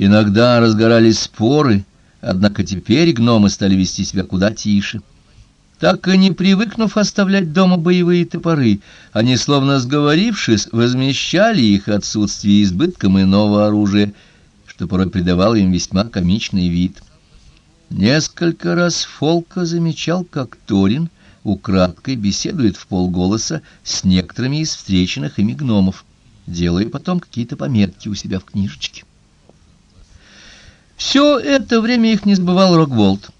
Иногда разгорались споры, однако теперь гномы стали вести себя куда тише. Так и не привыкнув оставлять дома боевые топоры, они, словно сговорившись, возмещали их отсутствие избытком иного оружия, что порой придавало им весьма комичный вид. Несколько раз Фолка замечал, как Торин украдкой беседует в полголоса с некоторыми из встреченных ими гномов, делая потом какие-то пометки у себя в книжечке. Все это время их не сбывал Рокволд.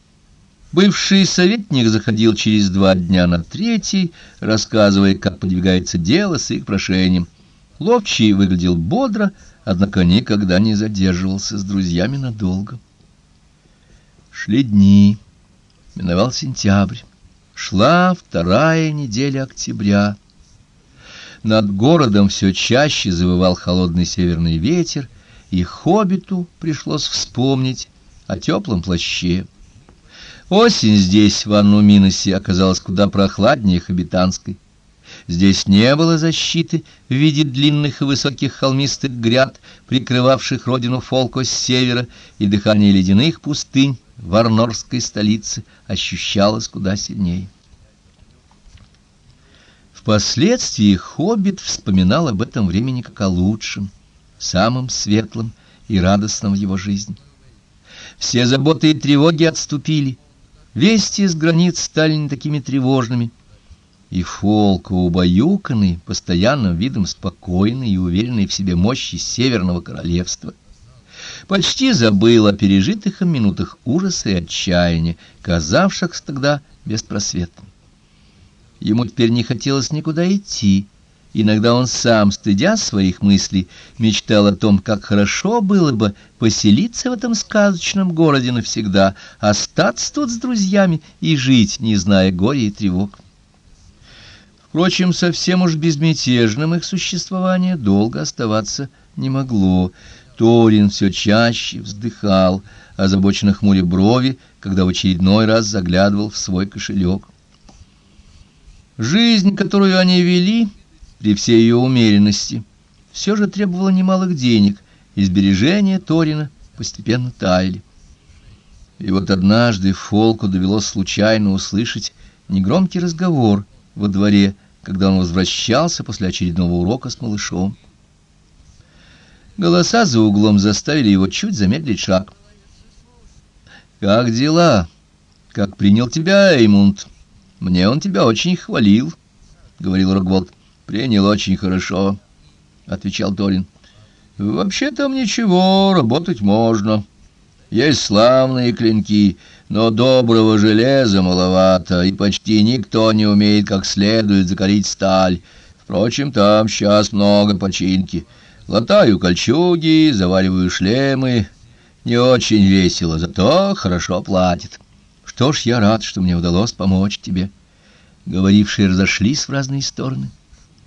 Бывший советник заходил через два дня на третий, рассказывая, как подвигается дело с их прошением. Ловчий выглядел бодро, однако никогда не задерживался с друзьями надолго. Шли дни, миновал сентябрь, шла вторая неделя октября. Над городом все чаще завывал холодный северный ветер, и хоббиту пришлось вспомнить о теплом плаще. Осень здесь, в Анну-Миносе, оказалась куда прохладнее хоббитанской. Здесь не было защиты в виде длинных и высоких холмистых гряд, прикрывавших родину Фолко с севера, и дыхание ледяных пустынь в Арнорской столице ощущалось куда сильнее. Впоследствии Хоббит вспоминал об этом времени как о лучшем, самом светлом и радостном в его жизни. Все заботы и тревоги отступили — Вести из границ стали не такими тревожными, и Фолка, убаюканный, постоянным видом спокойный и уверенный в себе мощи Северного Королевства, почти забыл о пережитых им минутах ужаса и отчаяния, казавшихся тогда беспросветными. Ему теперь не хотелось никуда идти, Иногда он сам, стыдя своих мыслей, мечтал о том, как хорошо было бы поселиться в этом сказочном городе навсегда, остаться тут с друзьями и жить, не зная горя и тревог. Впрочем, совсем уж безмятежным их существование долго оставаться не могло. Торин все чаще вздыхал, озабоченно хмуря брови, когда в очередной раз заглядывал в свой кошелек. Жизнь, которую они вели при всей ее умеренности, все же требовала немалых денег, и сбережения Торина постепенно таяли. И вот однажды Фолку довелось случайно услышать негромкий разговор во дворе, когда он возвращался после очередного урока с малышом. Голоса за углом заставили его чуть замедлить шаг. «Как дела? Как принял тебя Эймунд? Мне он тебя очень хвалил», — говорил Рогволд. Принял очень хорошо, — отвечал Торин. — Вообще там ничего, работать можно. Есть славные клинки, но доброго железа маловато, и почти никто не умеет как следует закалить сталь. Впрочем, там сейчас много починки. Латаю кольчуги, завариваю шлемы. Не очень весело, зато хорошо платят. Что ж, я рад, что мне удалось помочь тебе. Говорившие разошлись в разные стороны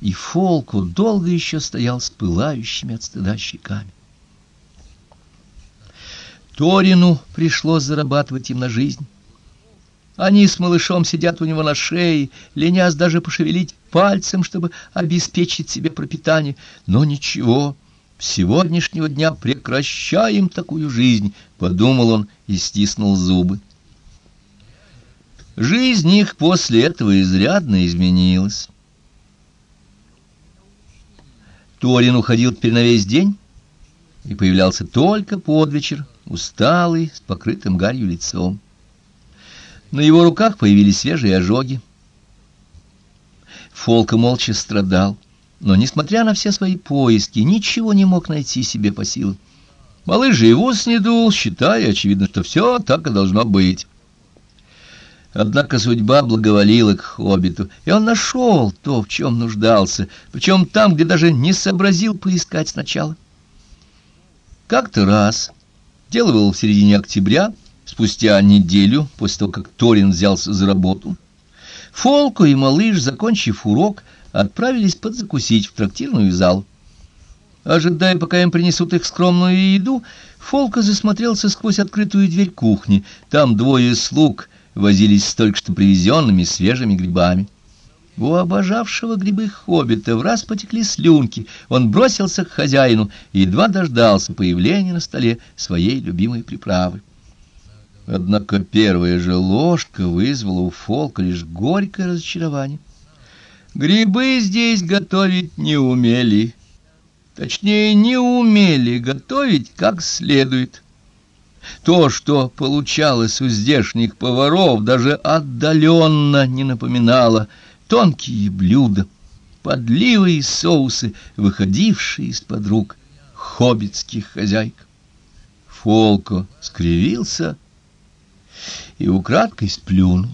и Фолку долго еще стоял с пылающими от стыда щеками. Торину пришлось зарабатывать им на жизнь. Они с малышом сидят у него на шее, ленясь даже пошевелить пальцем, чтобы обеспечить себе пропитание. Но ничего, с сегодняшнего дня прекращаем такую жизнь, — подумал он и стиснул зубы. Жизнь их после этого изрядно изменилась. Торин уходил теперь на весь день и появлялся только под вечер, усталый, с покрытым гарью лицом. На его руках появились свежие ожоги. Фолка молча страдал, но, несмотря на все свои поиски, ничего не мог найти себе по силам. Малыш же его снедул, считая, очевидно, что все так и должно быть. Однако судьба благоволила к хоббиту, и он нашел то, в чем нуждался, причем там, где даже не сообразил поискать сначала. Как-то раз, дело было в середине октября, спустя неделю после того, как Торин взялся за работу, Фолко и малыш, закончив урок, отправились подзакусить в трактирную залу. Ожидая, пока им принесут их скромную еду, Фолка засмотрелся сквозь открытую дверь кухни. Там двое слуг — возились с только что привезенными свежими грибами. У обожавшего грибы хоббита в раз потекли слюнки. Он бросился к хозяину и едва дождался появления на столе своей любимой приправы. Однако первая же ложка вызвала у Фолка лишь горькое разочарование. Грибы здесь готовить не умели. Точнее, не умели готовить как следует. То, что получалось у здешних поваров, даже отдаленно не напоминало тонкие блюда, подливы и соусы, выходившие из-под рук хоббитских хозяйк. Фолко скривился и украдкой сплюнул.